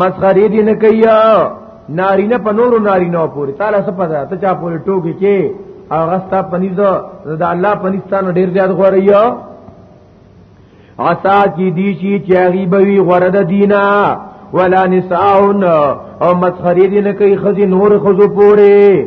مسخري دي نه کوي نارینه په نورو نارینه پورې تعالی څه پته ته چا پورې ټوکی کې او غستا پنيز د الله پنيستانو ډیر زیات غوړیا عسا کی دی شي چې غیبوي غره د دینا ولا نساون او مسخري دي نه کوي خزي نور خزو پورې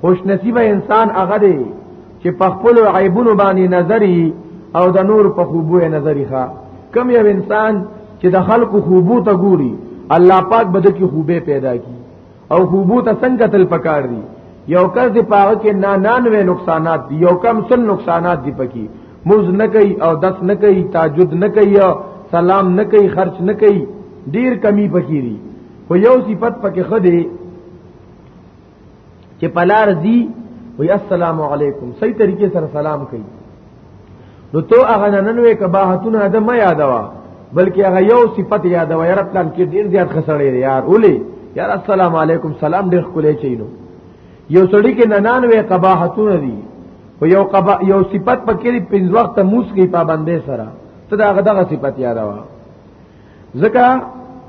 خوش نصیب انسان هغه دی چې په خپل عیبونو باندې نظری او د نور په خوبو نظری ښا کم یو انسان چې د خلکو خوبو ته ګوري الله پاک بده کی خوبه پیدا کی او خوبو ته څنګه تل پکار دی یو کس دی پاغه کې نا نانوې نقصانات دی یو کم سل نقصانات دی پکی موز نه کوي او دس نه کوي تاجد نه کوي سلام نه کوي خرچ نه کوي ډیر کمی پکی دی خو یو صفت پکې خدي چې پلار دی وی السلام علیکم صحیح طریقې سره سلام کوي نو تو هغه نن وې کباحتونه د ما یادوا بلکې هغه یو صفت یادوا یار پلان کې ډیر زیات خسړې یار اولی یار السلام علیکم سلام ډیر خلې چینو یو سړی کې ننان وې کباحتونه دي او یو قبا یو صفت پکې پنځ وخت موس کې پابندې سره ته دا غدغه صفت یادوا ځکه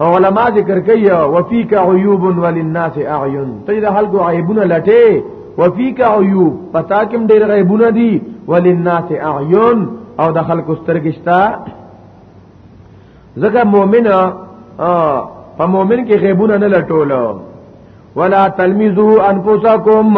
علما ذکر کوي وفيك عيوب وللناس اعين ته د خلکو عيبونه لټه وفيك عيوب پتا کوم ډېر عيبونه دي وللناس اعين او د خلکو سترګشتا ځکه مؤمن په مؤمن کې غیبونه نه لټول ولا تلمیزو انفسکم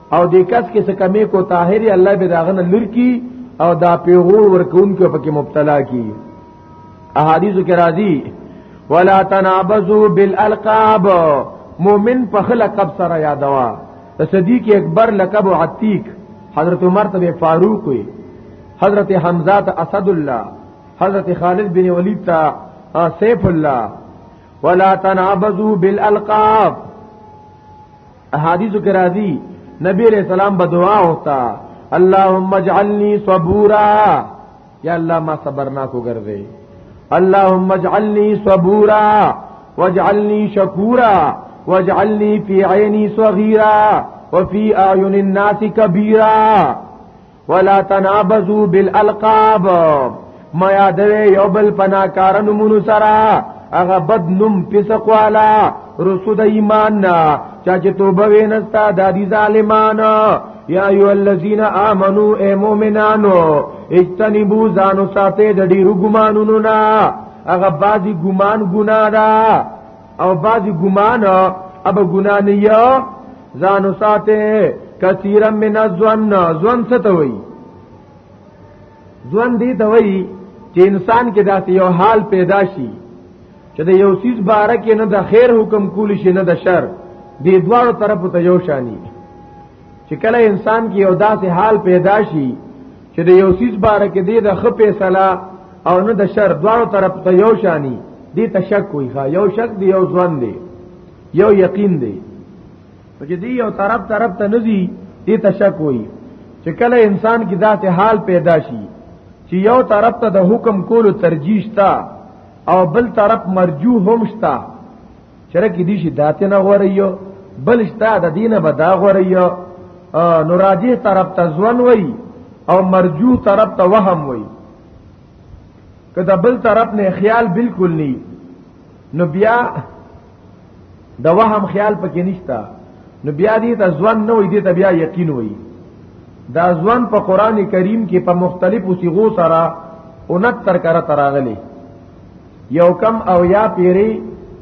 او د کس کې څه کمی کو طاهری الله به داغه نه لور کی او دا پیغور ورکون کې پکې مبتلا کی احادیث کې راځي ولا تنابزوا بالالقاب مومن په خله قب سره یادوا صدیق اکبر لقب عتیق حضرت عمر ته فاروق وي حضرت حمزه ته اسد الله حضرت خالد بن ولید ته سیف الله ولا تنابزوا بالالقاب احادیث کې راځي نبی علیہ السلام به دعا ہوتا اللهم اجعلني صبورا یا الله ما صبرناک وګرځي اللهم اجعلني صبورا واجعلني شكورا واجعلني في عيني صغيرا وفي اعين الناس كبيرا ولا تنابزو بالالقاب ما یادوي یو بل پناکارن مونو سره هغه بد نوم فسق والا رسول ایمان نا چا چې توبه وینستا د دې ظالمان یا ایو الذین آمنو اے مومنانو اجتنبو ځانو ساته د ډیرو ګمانونو نا هغه بازي ګمان ګنا ده او بعضی ګمان اب ګنا نه یا ځان ساته کثیرا من الظن ظن ستوي ظن دی دوي چې انسان کې داسې یو حال پیدا شي چې د یو سیس باره کې نه د خیر حکم کول شي نه د شر دی دوړو طرف ته یو شانی چې کله انسان کې یو داسې حال پیدا شي چې د یو سیس باره کې دی د خ فیصله او نه د شر دواړو طرف ته یو شانی دی تشک وي ښا یو شک دی یو ځوان دی یو یقین دی چې دی یو طرف طرف ته نزي دی تشک وي چې کله انسان کې داسې حال پیدا شي چې یو طرف ته د حکم کولو ترجیح تا او بل طرف مرجو هم شتا چر کې دي شي داتې نه غوړیو بل شتا د دینه به دا غوړیو نو راجی طرف ته ځون وای او مرجو طرف ته وهم وای کدا بل طرف نه خیال بالکل ني نو بیا د وهم خیال پکې نشتا نو بیا دې ته ځوان نه وي دې ته بیا یقین وي دا ځوان په قران کریم کې په مختلفو صيغو سره 69 کرا تراغلي یو کم او یا پیری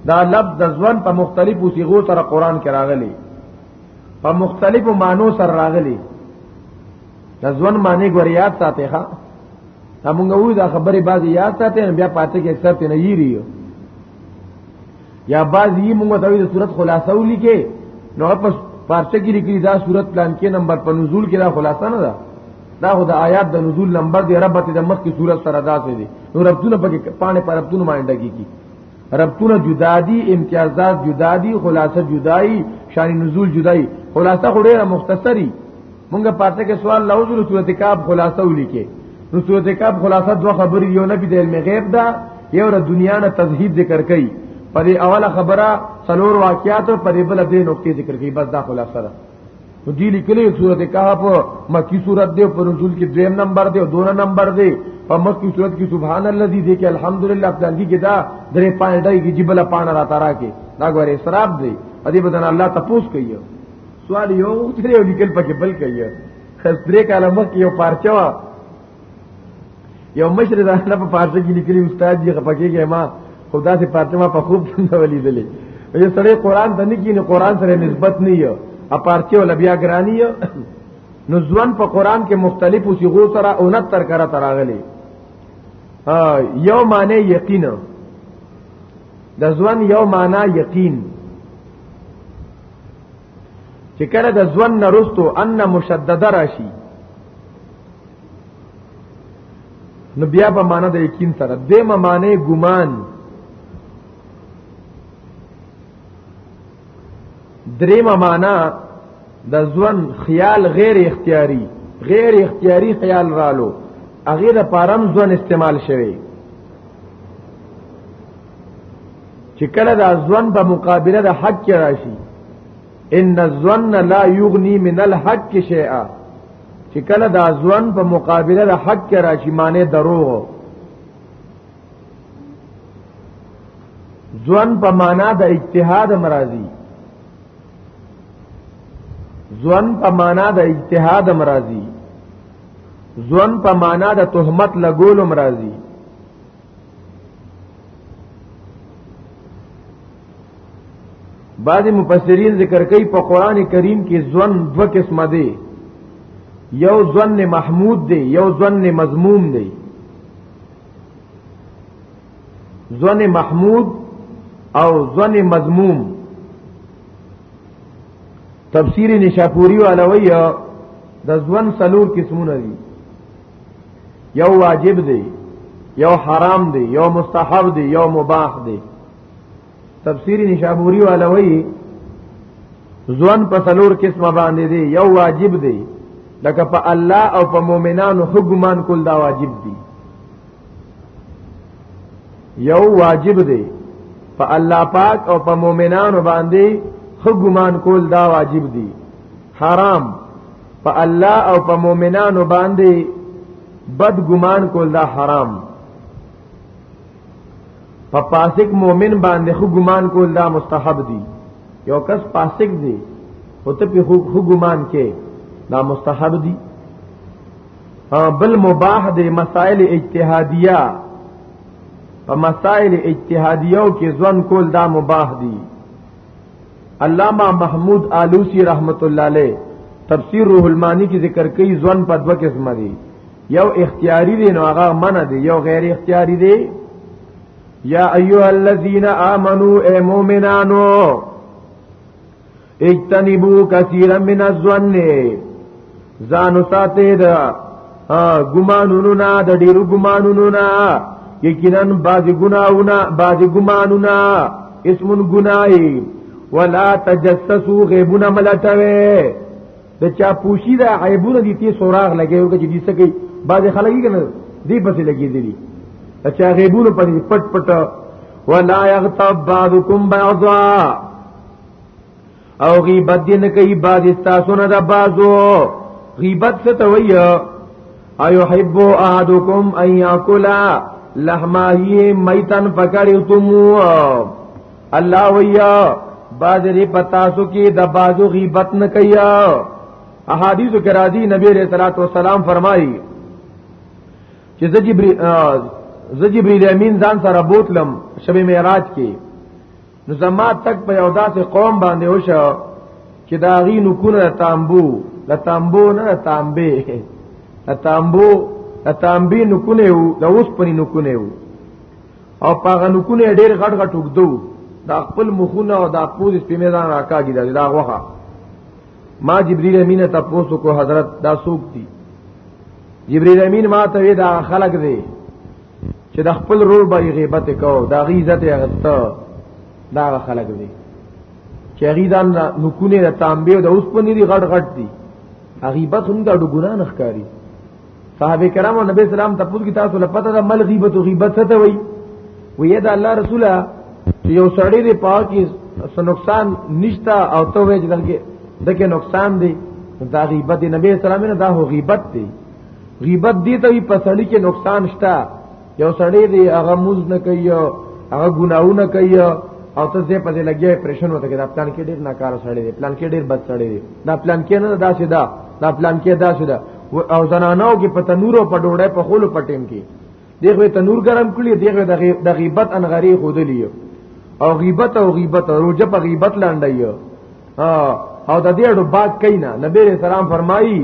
دا لفظ د ځوان په مختلفو صيغو تر قران کې راغلي په مختلفو معنو سره راغلي د ځوان معنی ګوریات ساتي ښا همغه وې دا خبره بعضی یاد ساتي بیا پاتې کې اکثر ته نه یری یا بعضی موږ ته د صورت خلاصو لیکي نو په پارچه کې لیکلي دا صورت پلان کې نمبر په نزول کې دا خلاصه نه ده دا خو د آیات د نزول لمبه دی ربط د مخ کی صورت سره داسې دی نو ربطونه پکې پانه پر ربطونه باندې کیږي ربطونه جدا دي امتیازات جدا دي خلاصه جدای شان نزول جدای خلاصه خو ډیره مختصری مونږه پاتې کې سوال لوزل صورت کاب خلاصه ولیکې نو صورت کاب خلاصه دوه خبرې یو نه بده علم غیب دا یو د دنیا نه تزهید ذکر کړي په اوله خبره سلور واقعات او په بل دې نقطې ذکر کړي بس دا خلاصه ده نو دی لیکلی صورت کهف مکی صورت دی په نزول کې دویم نمبر دی او دوه نمبر دی په مکی صورت کې سبحان الذی دی کې الحمدلله پلانګي کې دا درې پاڼډای کې جبل پاڼه را تارا کې دا غوړې اسراف دی ادي بدن الله تپوس کوي سوال یو ترې لیکل پکې بل کوي خسرې کاله مخ یو پارچوا یو مشر دا نه په پارت کې لیکلي استاد یې خپکه کې ما خدا سے پارت ما په خوب څنګه ولیدلې یو سړی قران ته نه کینې قران سره نسبت نه یو ا پارت ولا بیا ګرانی یو نو ځوان په قران کې مختلفو صيغو سره 69 کرا تراغلي یو معنی یقین د ځوان یو معنی یقین چې کله د ځوان نرستو ان مشدد راشي نو بیا په معنا د یقین سره د معنی ګمان دریم معنا د ځوان خیال غیر اختیاری غیر اختیاری خیال رالو هغه د پارم ځوان استعمال شوی چې کله د ځوان په مقابله د حق کې راشي ان الظن لا یغنی من الحق شیئا چې کله دا ځوان په مقابله د حق کې راشي معنی دروغ ځوان په معنا د اجتهاد مرাজি ځوان په معنا د اجتهاد مرাজি ځوان په معنا د تهمت لګول مرাজি بعض مفسرین ذکر کوي په قران کریم کې ځوان دوه قسمه دي یو ځوان محمود دی یو ځوان مذموم دی ځوان محمود او ځوان مذموم تفسیر نشاپوری والا وی د ځوان سلور قسمونه دي یو واجب دی یو حرام دی یو مستحب دی یو مباح دی تفسیری نشابوری والا وی ځوان په سلور قسمه باندې دی یو واجب دی لکه په الله او په مؤمنانو حکمان کول دا واجب دی یو واجب دی په الله پاک او په مؤمنانو باندې حکمان کول دا واجب دی حرام په الله او په مؤمنانو باندې بد ګمان کول دا حرام په پاسک مؤمن باندې خو ګمان کول دا مستحب دي یو کس پاسک دی او ته په خو ګمان کې دا مستحب دي بل مباح دي مسائل اجتهادیه په مسائل اجتهادیو کې ځوان کول دا مباح دي علامہ محمود آلوسی رحمت الله علیه تفسیر روح المانی کی ذکر کوي ځوان په دوه قسمه دي یو اختیاری دی نو هغه منع دی یو غیر اختیاری دی یا ایها الذین آمنو اے مومنانو اجتنبوا کثیرا من الظن ځان ساتي د ګمانونو نه د ډیرو ګمانونو نه یقینا بعض ګناونه بعض ګمانونه اسم ګنای ولا تجسسوا غیبنا ملټوي د چا پوشی دا عیبونه دي تی سوراغ لګي او چې دې سکی بعض خلک یې کنه دې پسې لګي دي چا غیبونه پني پټ پټ ولا یغتب بعضکم بعضا او غیبت دې نه کوي بعض تاسو نه د بعضو غیبت څه ته وایي ایو حب احدکم ان یاکل لحمه میتن فکرتمو الله ویا بازری پتاسو کې د بازو غیبت نه کیا احادیث کې راځي نبی علیہ الصلوۃ والسلام فرمایي چې زجبری زجبری امین ځان سره بوتلم شب معراج کې نو زما تک په یو داسې قوم باندې وشو چې دا غي نو کونه تامبو لا تامبو نه تامبه لا تامبو لا تامبي نو کونه وو د اوس پني نو کونه وو او پاغه نو کونه ډېر غټ غټ وګدو دا خپل مخونه او دا پوز په میدان راکاږي دا دا وخه ما جبريل امين ته پوسو کو حضرت دا سوق دي جبريل امين ما ته دا خلق دي چې د خپل رور به غیبت کو دا غی عزت یې غسته دا خلک دي چې غی دا نکونه د تانبه د اوس په نری غټ غټ دي غیبت هم دا د ګنا نه ښکاری صحابه کرام او نبی اسلام ته پوښتنه تاسو له پته ده مل غیبت او غیبت څه ته وایي وې دا الله رسوله چې یو سړی دی پاکي سو نقصان نشتا او ته وې چې دغه دغه نقصان دی دا غیبت دی نبی اسلام نه دا هو غیبت دی غیبت دي ته په سړی کې نقصان شته یو سړی دی هغه موز نه کوي هغه ګناونه کوي او ته زه په دې لګیا پرېشن وته کې دا پلان کې ډېر ناکاره سړی دی پلان کې ډېر بد سړی دی دا پلان کې نه دا سیدا دا پلان کې دا سیدا او زنانو کې په تنور او په ډوړې په خولو پټیم کې دغه تنور ګرم کړی دغه د غیبت ان غری خودلی او غیبت او غیبت روجه په غیبت لاندې او د دې اړو باک کینا نبی رسول سلام فرمایي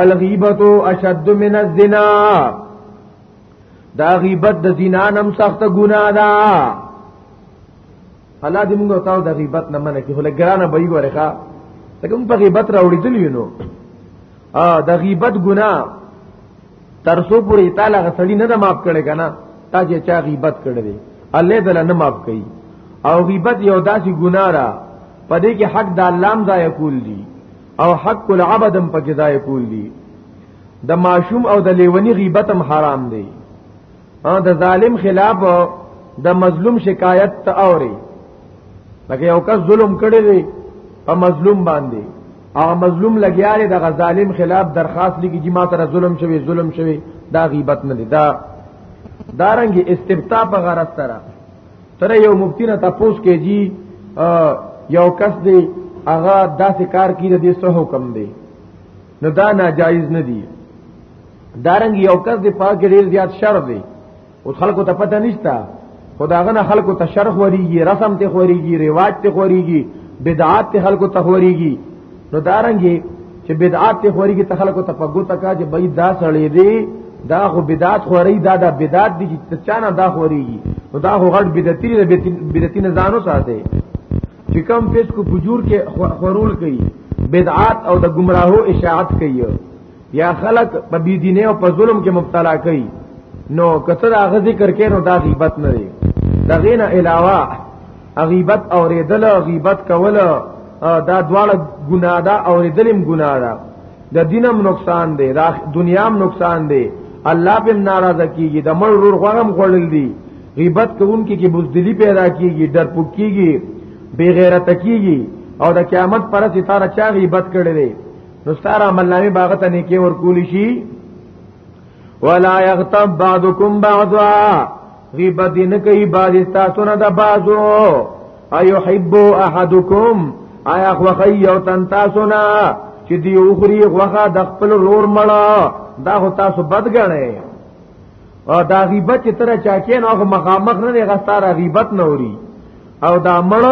الغیبت اشد من الزنا دا غیبت د زنا نم سخت ګناه ده الله دې موږ تاسو د غیبت نه منه کې هله ګرانه به یې ورخه څنګه په غیبت راوړې دي نو ا د غیبت ګناه تر سو پوری تعالی غسړی نه معاف کړي کنه تا چې چا غیبت کړي دی الله دل نه معاف کړي او غیبت یو داسې ګناه را پدې کې حق د الله م ضایع کول دي او حق العبد م پکې ضایع کول دي د ماشوم او د لیونی غیبت هم حرام دی او د ظالم خلاف د مظلوم شکایت ته اوري لکه یو کس ظلم کړی دی په مظلوم باندې او مظلوم لګیاري د غزالم خلاف درخواست لګي چې ما تر ظلم شوی ظلم شوی دا غیبت نه دی دا دارنګ استبتا په غرض سره تر یو مفتی نه تاسو کې جی یو کس دی هغه داسې کار کړي د دې څه حکم دی نو دا ناجایز نه دی دارنګ یو کس دی پاک ډیر زیات شر دی او خلکو ته پته نشتا خداغه نه خلکو ته شر خوریږي رسم ته خوریږي ریواج ته خوریږي بدعات ته خلکو ته خوریږي نو دارنګ چې بدعات ته خوریږي ته خلکو ته پګو تکا چې بای دا سړی دی دا خو بدعت خوري دا دا بدعت دي چې چانه دا خوريږي نو دا خو غټ بدعتي نه بدعتي نه ځانو ساته چې کم پیس کو فجور کې خورول کوي بدعات او د گمراهو اشاعت کوي یا خلق په بی دینه او په ظلم کې مبتلا کړي نو کته دا غ ذکر کینو دا غیبت نه دی دا غینه علاوه غیبت او ریدل غیبت کول دا دواړه ګناه ده او ریدلم ګناه ده د دینم نقصان دی د دنیام نقصان دی الله په ناراضه کیږي د مړ رور غوغم خړل دی غیبت کوونکی کې بوزدلی پیدا کیږي ډرپوک کیږي بے غیرت کیږي او د قیامت پر ستاره چا غیبت کړي نو ستاره عمل نامه باغ ته نه کې ور کولی شي ولا یغتب بعضکم بعضا غیبت دین کوي بعض تاسو نه د بعضو ايحب احدکم آیا خو خی او تن تاسو نه چې دی اوخري غوخه د خپل رور مړه دا هو تاسو بد غنئ او دا غیبت چې تر چا کې نه مخامخ نه غستار غیبت نه وري او دا مړ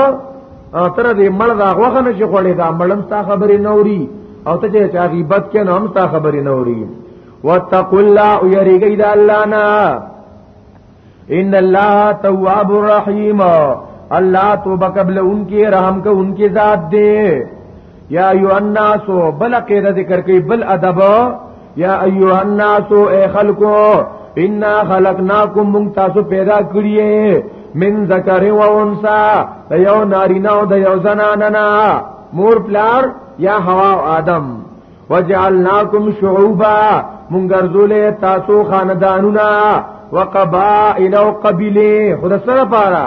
تر دې مړ دا غوخه نه شي خړې دا مړم تا خبرې نه وري او ته چې چا غیبت کې نه هم تا خبرې نه وري واتقوا الله ويرجي د الله نه ان الله تواب الرحیم الله توبه قبل انکی رحم کو انکی ذات دے یا ایو الناس بل قید ذکر کوي بل ادب یا ایو الناس اے خلقو انا خلقناکم من تاسو پیدا کړی من ذکر و انسا د یو نارینه او د یو زنانه نه مور پلار یا حوا او آدم وجعلناکم شعوبا مونږ ګرځولې تاسو خاندانونه وقبائل او قبیله خدا سره پاره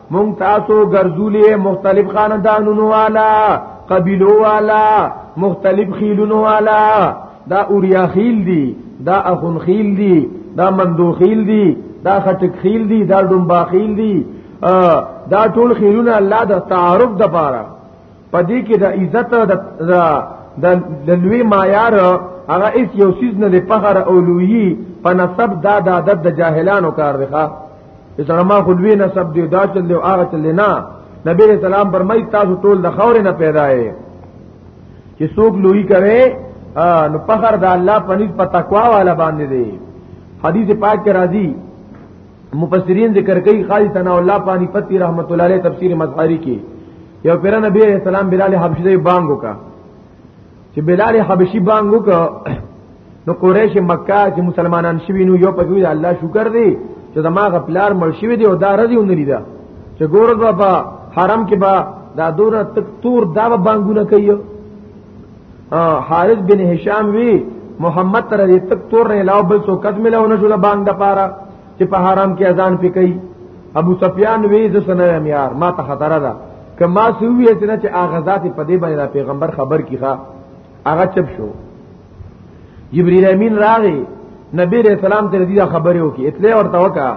مونږ تاسو ګرځولې مختلف خاندانونو والا قبيلو والا مختلف خيلونو والا دا اوریا خیل دي دا اخون خیل دي دا مندو خیل دي دا خټک خیل دي دا ډومبا خیل دي دا ټول خیلونه الله د تعارف د پاره پدې کې د عزت د د لوی معیار هغه اس یو سیز نه د فخر او لوی په نسب دا د عادت د جاهلانو کار دی ښا اسره ما خودوی نه سب دی دا چل دی هغه چل نه نبی علیہ السلام فرمای تاسو ټول د خور نه پیدا یې چې څوک لوی کوي نو فخر د الله پنځ په تقوا والا باندې دی حدیث پاک کې راځي مفسرین ذکر کوي خالد ثنا الله پانی پتی رحمت الله علیه تفسیر مظهری کې یو پیر نبی علیہ السلام بلال حبشی بانګو کا چې بلال حبشي بانګ وکړ نو قریش مکه چې مسلمانان شوي نو یو پکې د الله شکر دی چې زما غپلار مړ شوی دی او دا رضی ونه لیدا چې ګور بابا حرم کې با دا دور تک تور دا بانګونه کوي حارث بن هشام وی محمد تر دې تک تور نه علاوه بل څه قدم له ونه شو بانګ د پاره چې په حرام کې اذان پې کوي ابو سفیان وی ز سنه یار ما ته خطر ده کما سوی اتنه چې اغه ذات په دې باندې پیغمبر خبر کیخه هغه چپ شو جبرئیل امین راغی نبی رسول سلام ته دې خبره وکي اتله ورته وکا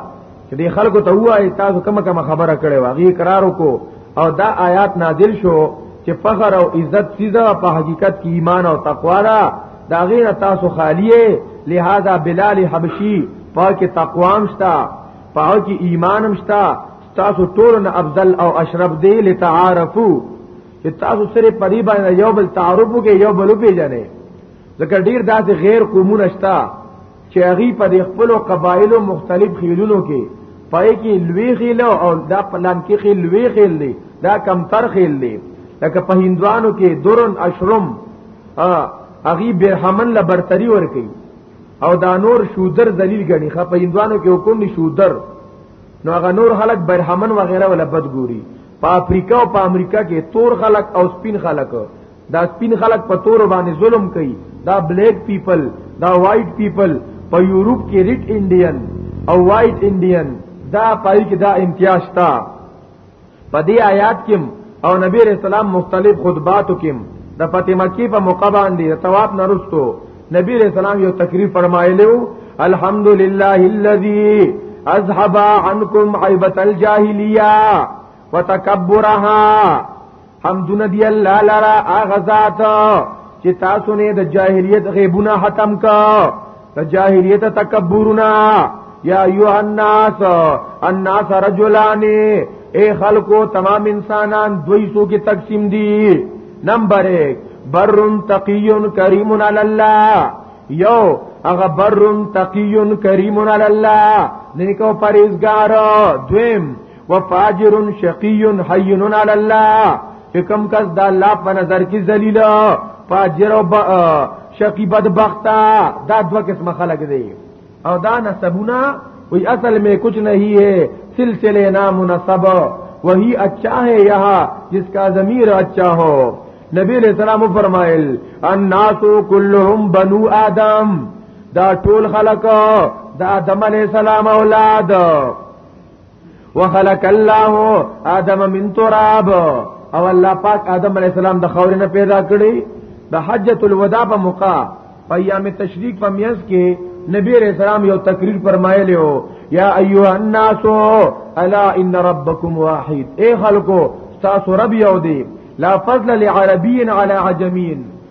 چې دې خلکو ته وایي تاسو کوم کوم خبره کړې واغی اقرار وکړو او دا آیات نازل شو چې فخر او عزت سیده په حقیقت کې ایمان او تقوا ده دا غیر تاسو خالیه لہذا بلال حبشی پاک تقوام شتا پاک ایمانم شتا تاسو ټول نه افضل او اشرف دی لتعارفو چې تاسو سره پری باندې یو بل تعارف وکي یو بل پیژنې ځکه ډیر داسې غیر قومونه شتا چې هغه په خپل قبایل مختلف خیلونو کې پای کې لوی خیل او دا پلان کې خیل لوی خیل دی دا کم تر خیل دی لکه په هندوانو کې دورن اشرم ها هغه برهمن لا برتری ور کوي او دا نور شودر ذلیل غني خپ هندوانو کې حکم دي شودر نو هغه نور خلک برهمن وغیرہ ولا بد ګوري په افریقا او په امریکا کې تور خلک او سپین خلک دا سپین خلک په تور باندې ظلم کوي دا بلیک پیپل دا وایټ پیپل په یورپ کې ریټ انډین او وایټ انډین دا پای کې دا امتیاز تا په دې آیات کې او نبی رسول الله مختلف خطباتو کې د فتح مکی په موقع باندې تواب نرستو نبی رسول الله یو تقریر فرمایلی وو الحمدلله الذی اذهب عنکم عیبت الجاهلیه وتکبرها حمدن دی الله لرا اغزاد چې تاسو نه د جاهلیت غیبونه ختم کا د جاهلیت تکبرنا یا ایو الناس الناس رجلان اے خلقو تمام انسانان دوی سو کې تقسیم دي نمبر 1 برن تقیون کریم علی الله یو هغه برن تقیون کریم علی الله نیکو پرهیزګار دویم وفاجر شقی حین علی الله چې کم کس د الله په نظر کې ذلیل فاجر او شقی بدبختا دا دوه قسم خلق دی او دا نسبونه وی اصل میں کچھ نہیں ہے سلسلے نام نصب وہی اچھا ہے یہاں جس کا ضمیر اچھا ہو نبی علیہ السلام فرمائل الناس كلهم بنو آدم دا ټول خلق دا آدم علیہ السلام اولاد وخلق الله آدم من تراب او الله پاک آدم علی السلام د خاورې نه پیدا کړی د حجۃ الوداع په موقع په ایام تشریق په میز کې نبی رسول الله یو تقریر فرمایلی وو یا ایها الناس الا ان ربکم واحد اے خلکو تاسو رب یو دی لا فضل لعربی علی عجمین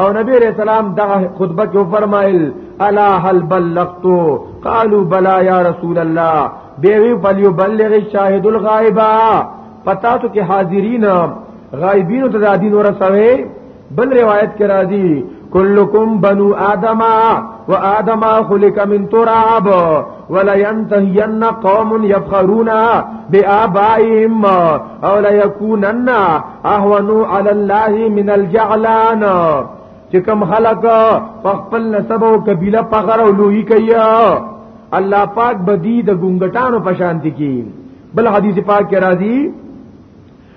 او نبی علیہ السلام دا خطبه کې فرمایل الا هل بلغت قالوا بلا یا رسول الله بیوی فلیبلغ الشاهد الغائب پتا تو کې حاضرین غایبین ته دین ورسوي بل روایت کې راځي کلکم بنو آدم و آدم خلق من تراب ولا ينتهين قوم يفخرون بآبائهم او لا يكونن اهونوا على الله من الجعلان چې کوم خلق په خپل نسب او قبيله په غره او لوی کوي الله پاک بدی د ګونګټانو په شان دي کی بل حدیث پاک کې راځي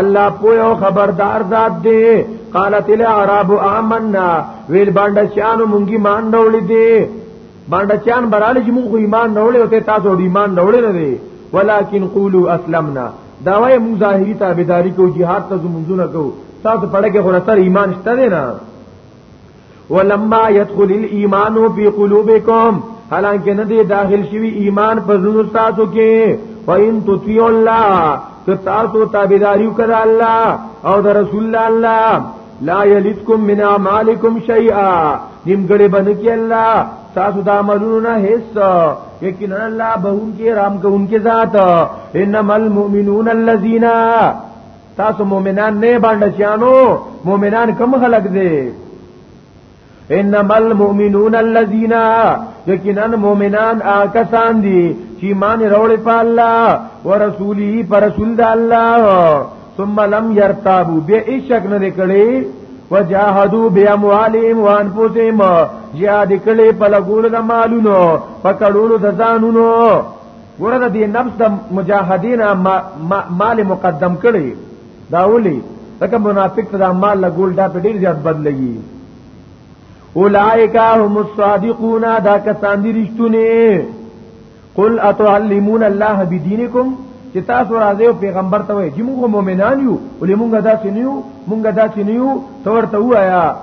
الله پوی او خبردار ذات دی قالت العرب آمنا ویل باندې چانو مونږی مان ډولې دی باندې چان براله چې مونږ ایمان ډولې او ته تاسو ایمان ډولې نه دی ولکن قولوا اسلمنا دا وای مونږ ظاهری تابعداري کو jihad ته زمونږونه کو تاسو پړه کې خلاص ایمان شته نه ولما يدخل الايمان في قلوبكم حالانکه نه دی داخل شوی ایمان په زړه تاسو کې فین تطیع الله که تاسو تابعداري وکړه الله او د رسول الله لا یلتکم من اعمالکم شیئا نیمګړې باندې کې الله تاسو دا عملونه نه هیڅ یقینا الله بهون کې رام کوونکې ذات انما المؤمنون الذين تاسو مؤمنان نه باندې چانو مؤمنان کم خلق دي انما المؤمنون الذين یقینا مؤمنان آکسان دي چې مان وروړي په الله ورسولي پر رسول د الله ثم لم يرتابوا به شک نه کړي وجاهدوا باموالهم وانفسهم جهاد کړي په لګول د مالونو په کړولو د ځانونو ګوره د دې نفس د مجاهدین مال مقدم کړي دا ولي لکه منافق ته د مال له ګول دا په ډیر زیات بد لګي اولائک هم الصادقون دا کسان دي رښتونه قل اتعلمون الله بدینکم چې تاسو راځي او پیغمبر ته وایي چې موږ مؤمنان یو ولې موږ داسې نه یو موږ داسې نه یو تورته وایا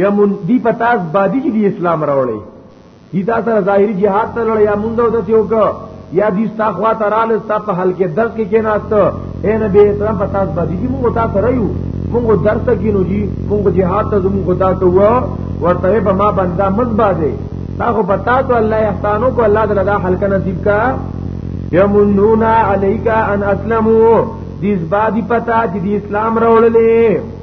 یا مون دی پتاس بادی چې دی اسلام راوړی دی تا سره ظاهری جهاد ته لړ یا مونږ د ته وک یا دی ستا خوا ته رال ستا په حل کې درس کې کېناست اے نبی اسلام پتاس بادی دی مونږ تا سره یو مونږ درس کې نو جی مونږ جهاد ته زموږ خدا ته و ورته به ما بندا مز بازه تا خو پتا ته الله احسانو کو الله تعالی دا حلقه نصیب کا یمنون علیکا ان اسلمو دیس بادی پتا چې دی اسلام راوللې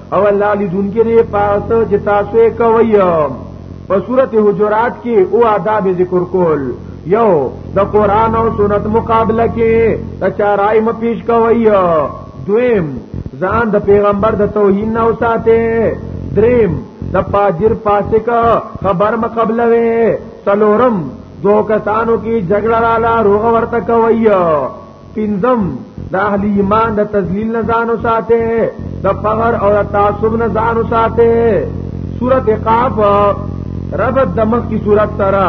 او الله لیدونکي دی پاسه چې تاسو یې کوي په سورته حجرات کې او آداب ذکر کول یو د قران او سنت مقابله کې د چارای م پیش کوي دویم ځان د پیغمبر د توهین نه وساته دریم د پاجر فاسق خبر مقابله وې څلورم دو کسانو کی جګړه لاله روغ ورته کوي پنځم د اهل ایمان د تذلیل نه ځانو ساته د فقر او تعصب نه ځانو ساته سورت قاف ربط د مخ کی صورت سره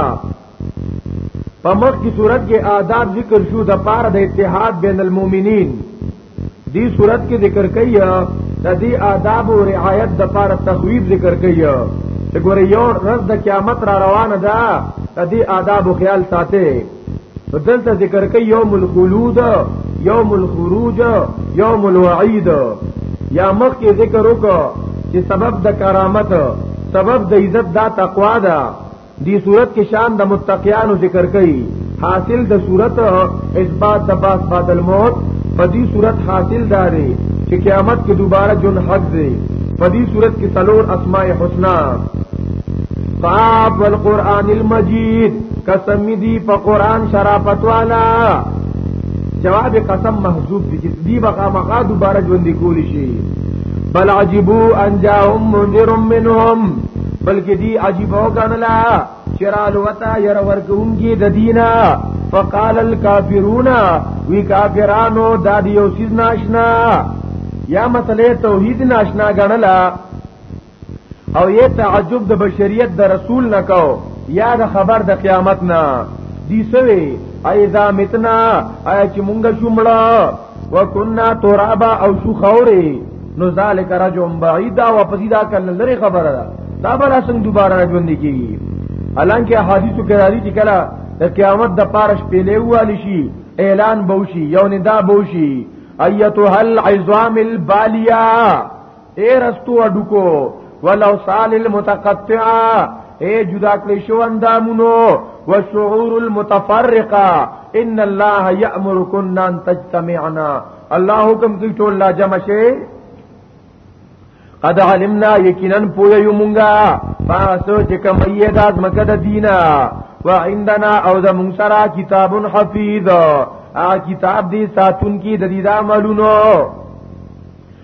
په مخ کی صورت کې آداب ذکر شو د پار د اتحاد بین المؤمنین دی صورت کې ذکر کړي د دې آداب او رعایت د پار تخویب ذکر کړي چې ګوره یو ورځ د قیامت را روانه ده د دې آداب او خیال ساته دلته ذکر کوي یوم الخلود یوم الخروج یوم الوعید یا مخکې ذکر وکړه چې سبب د کرامت سبب د عزت دا تقوا ده دی صورت کې شان د متقیانو ذکر کړي حاصل د صورت اثبات د باس بعد الموت په دې صورت حاصل داري چې قیامت کې دوباره جون حق دی په دې صورت کې څلور اسماء الحسنا فاعف والقران المجید قسم می دی په قران شرافت والا جواب قسم محذوب دي چې دی بقا مقا دوباره ژوند کولی شي بل عجبو ان جاءهم منذر منهم بلکې دی عجیب او غنلا چرال وتا ير ورګونګي د دینا فقال الكافرون وی کافرانو د دیو سیز ناشنا یا مسله توحید ناشنا غنلا او یې تعجب د بشریت د رسول نه کو یا د خبر د قیامت نه دی سوی ایذا متنا ایا چې مونږ شومړه وکنا ترابا او شو خوري نو ذالک رجم بعیدا واپس دا کله لري خبره ده دا بل څنګه دوباره ژوند کیږي حالانکه حدیثو کې راځي چې کله د قیامت د پارش پیلې والی شي اعلان بوشي یو ندا بوشي ایتو هل عظام البالیا اے رستو اډکو ولو سال المتقطعه اے جدا کړی شو اندامونو والشعور المتفرقه ان الله یامرکن ان تجتمعنا الله حکم کوي ټول لا جمع شي قد علمنا یقینا پوی یو مونږه پاسو چې کوم یې د ازمکه د دینه وعندنا او د مونږ سره کتاب حفیظ ا کتاب دی ساتون کی د دې د عملونو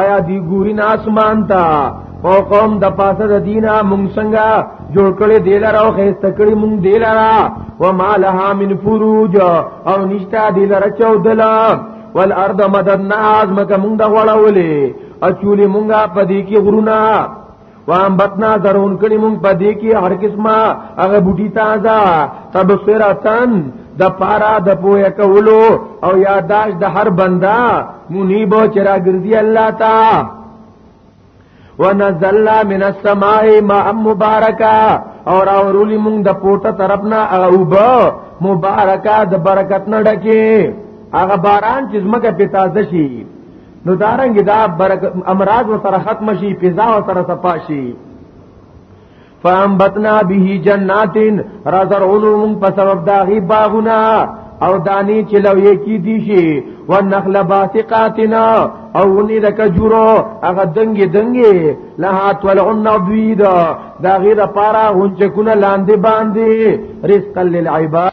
آیا دی ګوري نه اسمان ته او قوم د پاسه د دینه مونږ څنګه جوړ کړي دی لره او خسته کړي مونږ دی لره و ما لها من فروج او نشتا دی لره چودلا والارض مددنا ازمکه مونږ د غړولې اچولې مونږه پدې کې غرونه وان بتنا درون کړي مونږ په دې کې هر قسمه هغه بوټي تازه تبصرتن د پارا د پوهه کولو او یاداش د هر بندا منیب او چرا ګرځي الله تا ونزلنا من السماء ماء مبارکا اور اورولی مونږ د پورته طرفنا اوب مبارکا د برکت نه ډکه هغه باران چې زمکه په تازه شي نو دارنګ دا برک امراض و سره ختم شي فضا و سره صفا شي فانبتنا به جنات رزر علوم په سبب داغي باغونه او دانی چلوې کی دي شي والنخل باسقاتنا او ونی د کجورو هغه دنګي دنګي لها تولعن بيد دا غیر پارا هونچکونه لاندې باندې رزق للعباد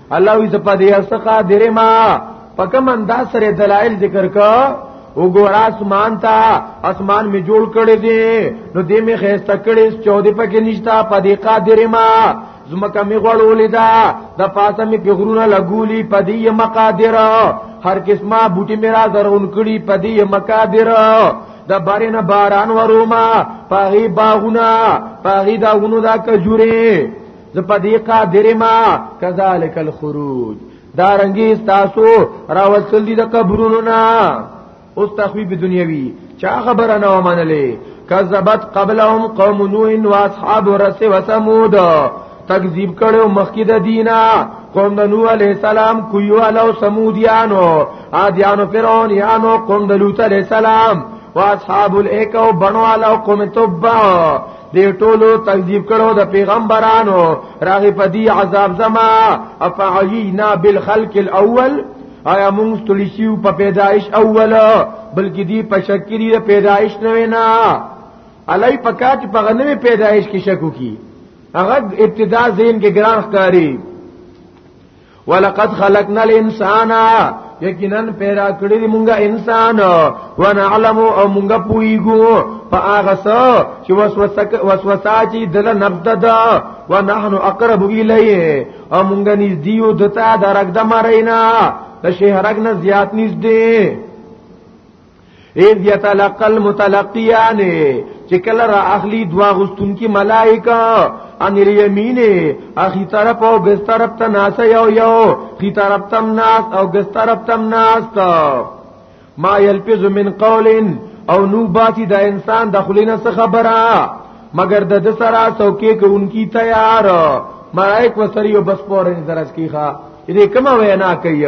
الله وی زپا دی اسقا درما پکم انداز سره دلایل ذکر کا وګور اسمان ته اسمان می جوړ کړی دی نو دې می خېسته کړی 14 پکې نشتا پدې قادر ما زمکه می غړولې دا د پاسه می پیغرونه لګولی پدې مقادر هر قسمه بوټي میرا زرون کړی پدې مقادر د بارنه باران وروما پاغي باغونه پاغي داونو دا کجوره زه په دې قادر ما کذالک الخروج دا رنګي تاسو راوصل دي د قبرونو نه اوس تخویب دنیوي چا خبره نه ومنلې کذبت قبلهم قوم نوح واصحاب رس وثمود تکذیب کړو مخکې د دینا قوم د نوح علی السلام کویو علاو سمودیانو عادیانو فرعون یانو قوم د لوط علی السلام واصحاب الایکه وبنو علاو قوم تبع دی ټولو تکذیب کړو د پیغمبرانو راغی په دی عذاب زما افعینا بالخلق الاول آیا مونږ ستړي شو په پیدایش اول بلکې دی په شکری د پیدایش نه وینا الای پکات په غنوې پیدایش کې شکو کی هغه ابتدا زین کې ګران ښکاری ولقد خلقنا الانسان یقینا پیدا کړی دی مونږه انسان ونعلم او مونږه پویګو په هغه څه چې وسوسه وسوسه چې دل نفس ده ونحن اقرب الیه او مونږه نږدې یو دته درک د مرینا د شهرک نه زیات نږدې اذ يتلقى المتلقيان چې کله را اخلي دوا غستون کی ملائکه ان الیمین اخی طرف او ګس طرف ته ناس یو یو خی طرف تم ناس او ګس طرف تم ناس تا ما یلفظ من قول او نو باتی دا انسان د خلینو څخه خبره مگر د سرا څوکې کوونکی تیار ملائک وسری او بس پورې درس کیخه دې کومه وینا کوي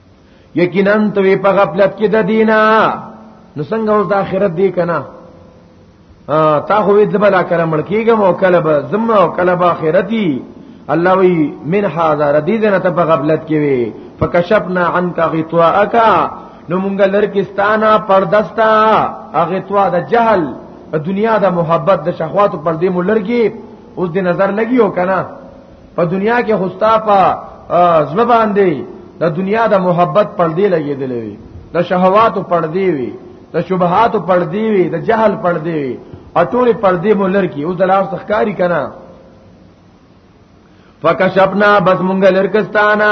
یقینا ته په غفلت کې د دینه نو څنګه اوس د آخرت دی کنه تا خو دې بلا کرم ملکیګم او کله به زم او کله به آخرتي الله وی من هاذا ردی دې نه ته په غفلت کې وي فکشفنا عنك غطاءك نو مونږ لرکستانه پردستا هغه توا د جهل دنیا د محبت د شهوات پر دې مولرګي اوس دې نظر لګي او کنه په دنیا کې خوستا په زړه باندې د دنیا د محبت پردې لګېدلې وي د شهواتو پردې وي د شبهاتو پردې وي د جهل پردې وي اټولې پردې مولر کې اوس د لاس تخکاری کنا فکشپنا بس مونږ لرکستانا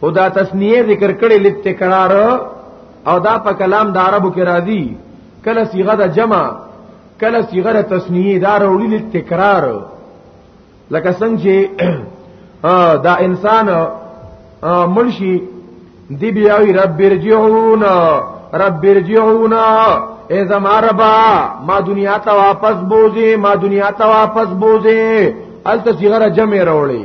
خدا تسنیه ذکر کړي لتکرار او دا په کلام د عربو کې راځي کله صيغه د جمع کله صيغه د تسنیه دا وروړي لتکرار لکه څنګه چې دا انسان منشي دی بیاوی رب برجعون رب برجعون اے زما ربا ما دنیا ته واپس بوزي ما دنیا ته واپس بوزي الته صيغه جمع راوړي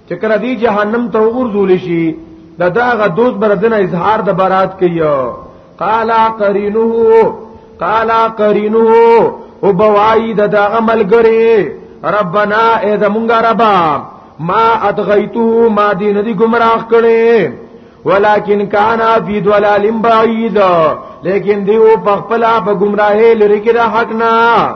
چې کله دی جهنم ته ورزول شي دا داغه دوست بردن اظهار د برات کوي قالا قرینه قالا قرینه او بوای د داغه ملګری ربنا اے زمونږ ربا ما اتغیتو ما دین دی گمراه کړي ولكن كان في ضلال بعيد لیکن دیو په خپل په گمراهی لري کې د حق نه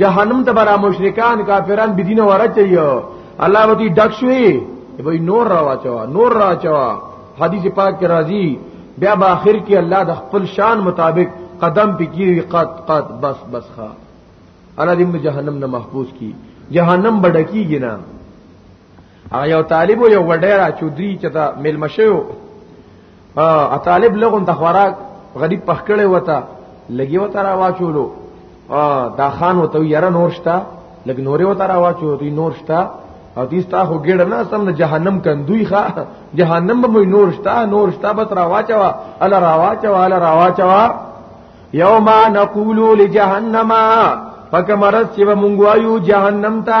جهنم ته برا مشرکان کافران بدین ورچي الله وتی ډک شوی وای نور را واچوا نور را چوا حدیث پاک کې راځي بیا با اخر کې الله د خپل شان مطابق قدم پکې قد قد بس بس خا الله دې موږ جهنم نه محفوظ کی جهنم بډکیږي نه هغه یو طالب یو وډیرا چودري چې تا ملمشو ا طالب لغون د خوراک غریب پخ کړي وتا لګي وتا را واچولو ا دا خان وته یاره نور شتا لګ نورې وتا را واچو دی نور شتا او دې ستا خو ګډه نه سم د جهنم کندوی ښا جهنم به مې نور شتا نور شتا بس را واچوا الا را واچوا الا را واچوا یوم نقول لجهنم فکمرت چې مونږ وایو جهنم ته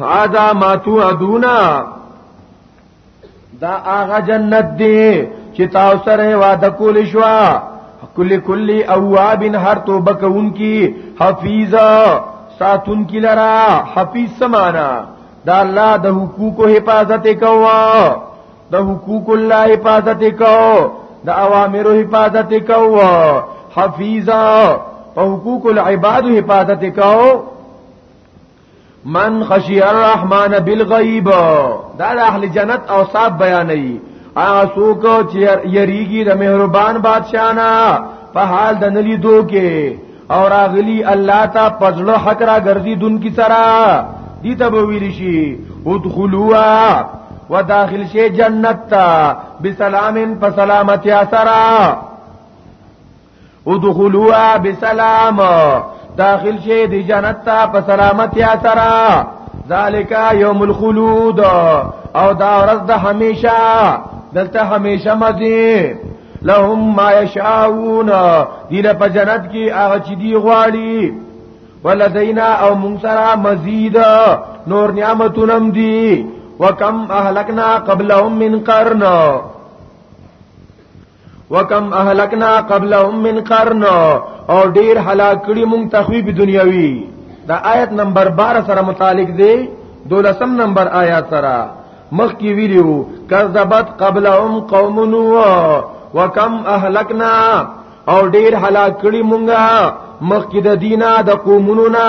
هاذا ما توعدونا دا هغه جنت دی چې تاسو سره وعده کول شو کل کل اواب هر توبه کوونکی حفیظ ساتون کی لرا حفیظ سمانا دا الله د حقوقو حفاظت کووا د حقوق الله حفاظت کو د اوامرو حفاظت کو حفیظا په حقوق العباد حفاظت کو من خشی الرحمن بالغیب دا د اهل جنت او صاحب بیانې هغه څوک چې یریږي د مهربان بادشاہ نه په حال د نلی دو کې او راغلی الله تا پزړه حق را ګرځي دن کی سرا دي ته ویل شي ادخلوا وداخل شي جنت تا بسلام فسلامتی سرا ادخلوا بسلام داخل شي دی جنت ته په سلامتی سره ذالک یوم الخلود او دا ورځ د همیشه دلته همیشه مزي لهم ما یشاؤون دیل په جنت کې هغه چې دی غواړي ولدینا او مونږ سره مزید نور نعمتونم دی وکم اهلکنا قبلهم من قرن وکم اهلکنا قبلهم من قرن او ډیر هلاک کړي مونږ تخویب دنیوي دا آیت نمبر 12 سره متعلق دی دولسم نمبر آیات سره مخ کی ویلو کذبت قبلهم قوم نوح وکم اهلکنا او ډیر هلاک کړي مونږه مخ کی د دینا د قومونو نه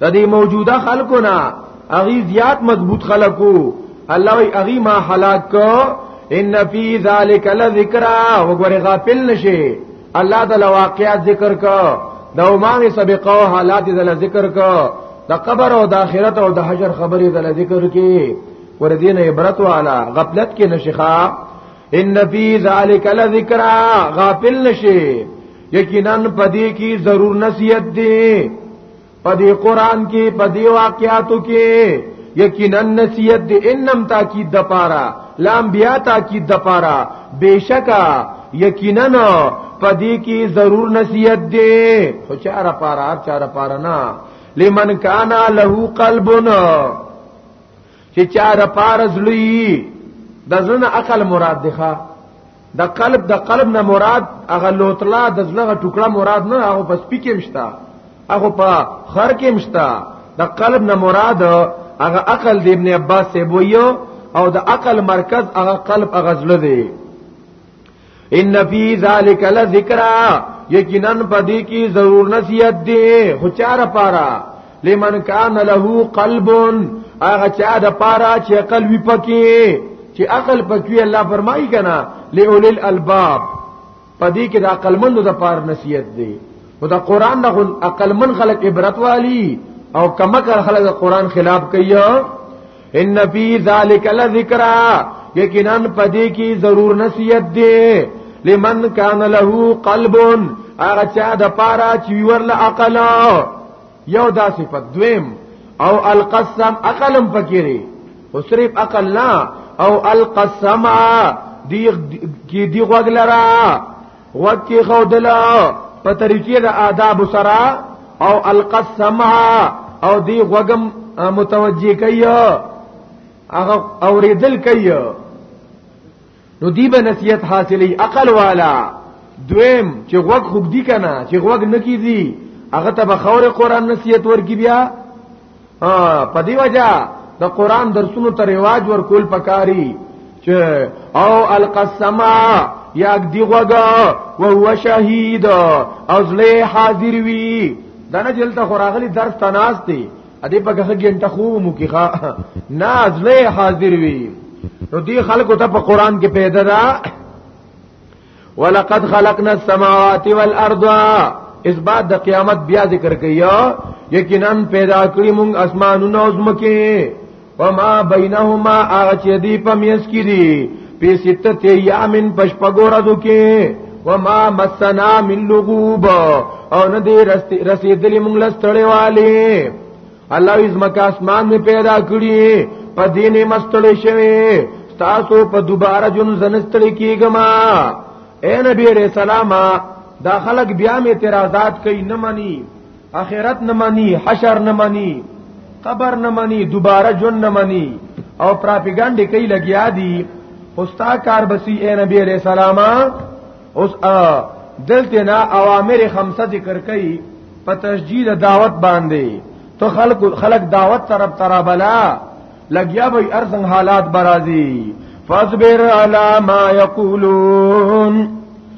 د دې موجوده خلکو نه اغي زیات مضبوط خلکو الله وی اغي ما هلاک کو ان فی ذلک لذکرا وګوره غافل نشي الله د واقعات ذکر کو د امام سبقه او حالات د ذکر کو د قبر او د آخرت او د حشر خبرې د ذکر کی ور دین عبرت والا غفلت کې نشخا ان فی ذلک لذکرا غافل نشي یقینا پدې کې ضرور نصیحت دی پدې قران کې پدې واقعاتو کې یقینا نصیحت دی انم تاکید د پاره لام بیا تاکید د پاره بشکا یقینا پدې کې ضرور نصیحت دی خو چاره پاره هر چاره پاره نه لمن کانا له قلبنا چې چاره پاره زړی د زنه عقل مراد دی ښا د قلب د قلب نه مراد هغه لوتلا د زلغه ټوکړه مراد نه هغه پس پکې مشتا هغه په خر کې مشتا د قلب نه مراد هغه عقل د ابن عباس سی بویو او د عقل مرکز هغه قلب هغه زله دی ان فی ذلک لذکرا یقینا پدې کې ضرور نصیحت دی خو چاره پاره لمن کان له قلب هغه چا د پاره چې عقل وی پکې چې عقل پکې الله فرمایي کنا لئول الالباب پدې کې د عقل مند د پاره نصیحت دی او د قران نه عقل من خلق عبرت والی او کما کر خلق د قران خلاف کوي ان فی ذلک لذکر یقینا پدې کې ضرور نصیحت دی لمن کان له قلب هغه چا د پاره چې ورله عقل یو دا صفت دویم او القسم عقلم پکېری او صرف عقل نه او القسم دی کی دی غوګلرا وکی خودلا په طریقې د آداب سره او القسم او دی غوګم متوجی کوي هغه اوریدل کوي نو دی به نصیحت حاصلی عقل والا دویم چې غوږ خوګ دی کنه چې غوږ نکیږي هغه ته به خور قران نصیحت ورکی بیا په دی وجہ د قران درسونو ته رواج ورکول پکاري چې او القسما یاګ دی غوګه او هو شهید او زله حاضر وی دنه جلته خوراغلی درس تناس دی ا دې په هغه ګنټه خو مو کې ښا ناز له حاضر وي نو دې خلکو ته په قران کې پیدا ده ولقد خلقنا السماوات والارض اس بعد د قیامت بیا ذکر کیا یقینا پیدا کړی مونږ اسمانونو او زمکه وما بینهما هغه چې دی په میس کې دی په ستت یامن پشپګور دو کې وما مسنا من لغوب او نه دی رسیدلې مونږ لستړې والے الله از مکه اسمان می پیدا کړی په دین مستړې شوی تاسو په دوباره جون زنستړې کیګما اے نبی رسول الله دا خلک بیا می اعتراضات کوي نه مني اخرت نه مانی حشر نه مانی قبر نه مانی دوباره جون نه مانی او پراپګانډ کوي لګیا دي اوستا کار بسی اے نبی علیہ السلام اوس دلته نه اوامر خمسه ذکر کوي په تسجیل دعوت باندې تو خلق خلق دعوت طرف ترا بلا لګیا به ارزنګ حالات برازي فاصبر علی ما یقولون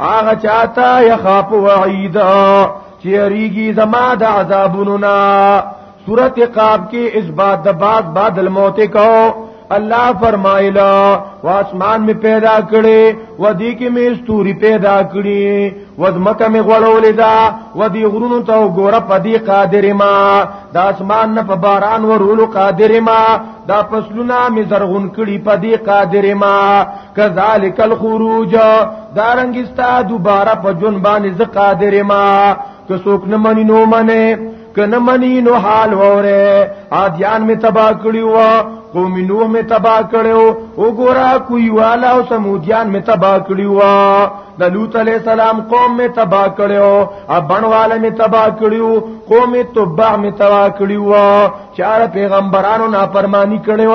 هغه چاته يخاف وعيد چې ریږي زما د عذابونو نا سورت قاب کې اس بعد د بعد بعد الموت کو الله فرمایلا واسمان می پیدا کړي ودی کې می ستوري پیدا کړي ودمکه می غړولې دا ودی غرونو ته ګوره پدی قادر ما د اسمان نه په باران ورولو قادر ما دا پسلونه می زرغون کړي پدی قادر ما کذالک الخروج دارنګ استا دوباره په جون باندې ز قادر ما که څوک نه منی نو منه که نه منی نو حال وره عادیان می تبا کړیو قوم نوح می تبا کړیو وګورا کوی والا او سمودیان می تبا کړیو د لوط علی السلام قوم می تبا کړیو ابنواله می تبا کړیو قوم تبع می تبا کړیو چار پیغمبرانو نافرمانی کړیو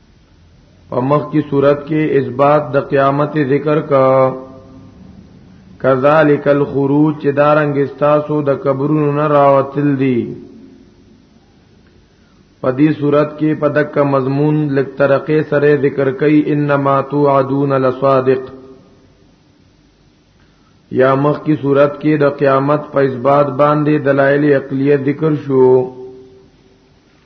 په مخ کی صورت کې اثبات د قیامت ذکر کا کذالک الخروج چې دارنګ استاسو د قبرونو نه راوتل دي په دې صورت کې په دک مضمون لک ترقه سره ذکر کوي انما توعدون لصادق یا مخ کی صورت کې د قیامت په اثبات باندې دلایل عقلیه ذکر شو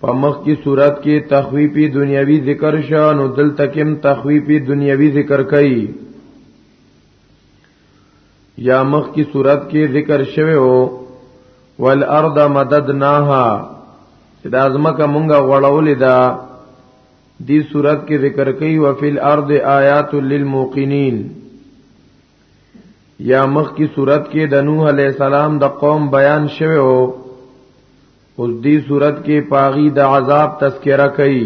په مخ کی صورت کې تخویفی دنیوي ذکر شو نو دلته کې تخویفی دنیوي ذکر کړي یا مخ کی صورت کې ذکر شوه او والارض مددناها چې د ازمکه مونږه غړولې ده دی صورت کې ذکر کوي وفي الارض آیات للموقنین یا مخ کی صورت کې د نوح علی السلام د قوم بیان شوه او اوس دی صورت کې پاغي د عذاب تذکرہ کړي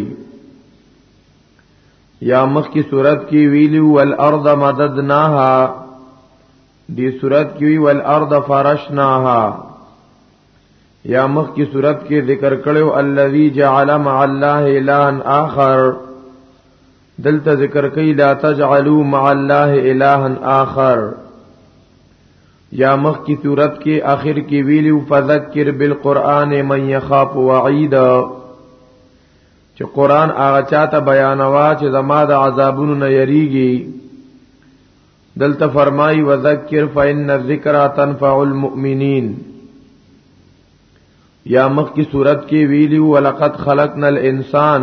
یا مخ کی صورت کې ویلی ول ارض مددناها دی صورت کې وی ول ارض فرشناها یا مخ کی صورت کې ذکر کړو الذی جعل مع الله الان اخر دلته ذکر کوي لا تجعلوا مع الله الها اخر یا مخ کی صورت کې آخر کې ویلو فذکر بالقران من يخاف وعید چې قران هغه چاته بیانوا چې زما د عذابونو نه یریږي دلته فرمای وذکر فإن الذکر تنفع المؤمنین یا مخ کی صورت کې ویلی ولقد خلقنا الانسان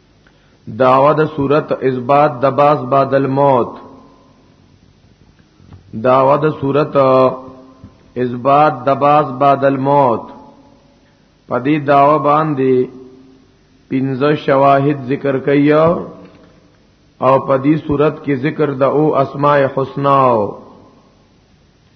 داوا د صورت اثبات د باس بعد الموت داوا د صورت اثبات د باس بعد الموت په دې داوا باندې پنځه شواهد ذکر کړي او په دې صورت کې ذکر د او اسماء الحسنا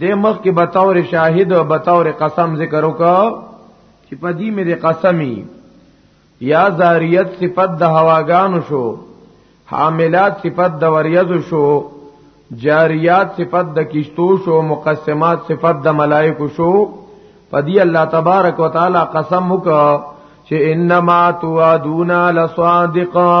د مخ کې به تور شاهد او به تور قسم ذکر وکاو چې په دې مې قسمی یا زاریت صفت د هواګانو شو حاملات صفت د وریځو شو جاریات صفت د کشتو شو مقسمات صفت د ملائکو شو پدی الله تبارک وتعالى قسم وکا چې انما توعدون لصادقا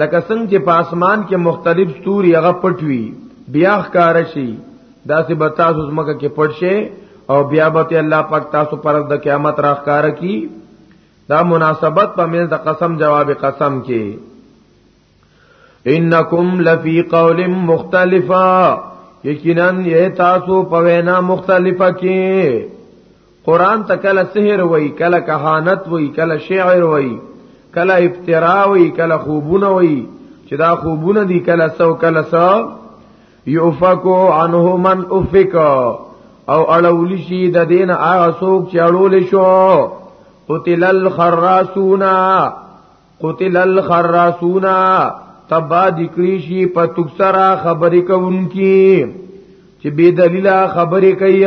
لکه څنګه چې په اسمان کې مختلف ستوري هغه پټوي بیا ښکار شي دا سه به تاسو زمکه کې پټ شي او بیا به الله پاک تاسو پر د قیامت را ښکار کی دا مناسبت په مې د قسم جواب قسم کې انکم لفی قول مختلفا یقینا یې تاسو په وینا مختلفه کې قران ته کله سحر وای کله کهانت وای کله شعر وای کله افترا وای کله خوبونه وای چې دا خوبونه دي کله سو کله سو یوفکو عنه من افک او اړول شي د دین هغه څوک چې اړول شو قتل الخراسونا قتل الخراسونا تبا دکړي شي په تکسرا خبرې کوونکی چې بے دلیل خبرې کوي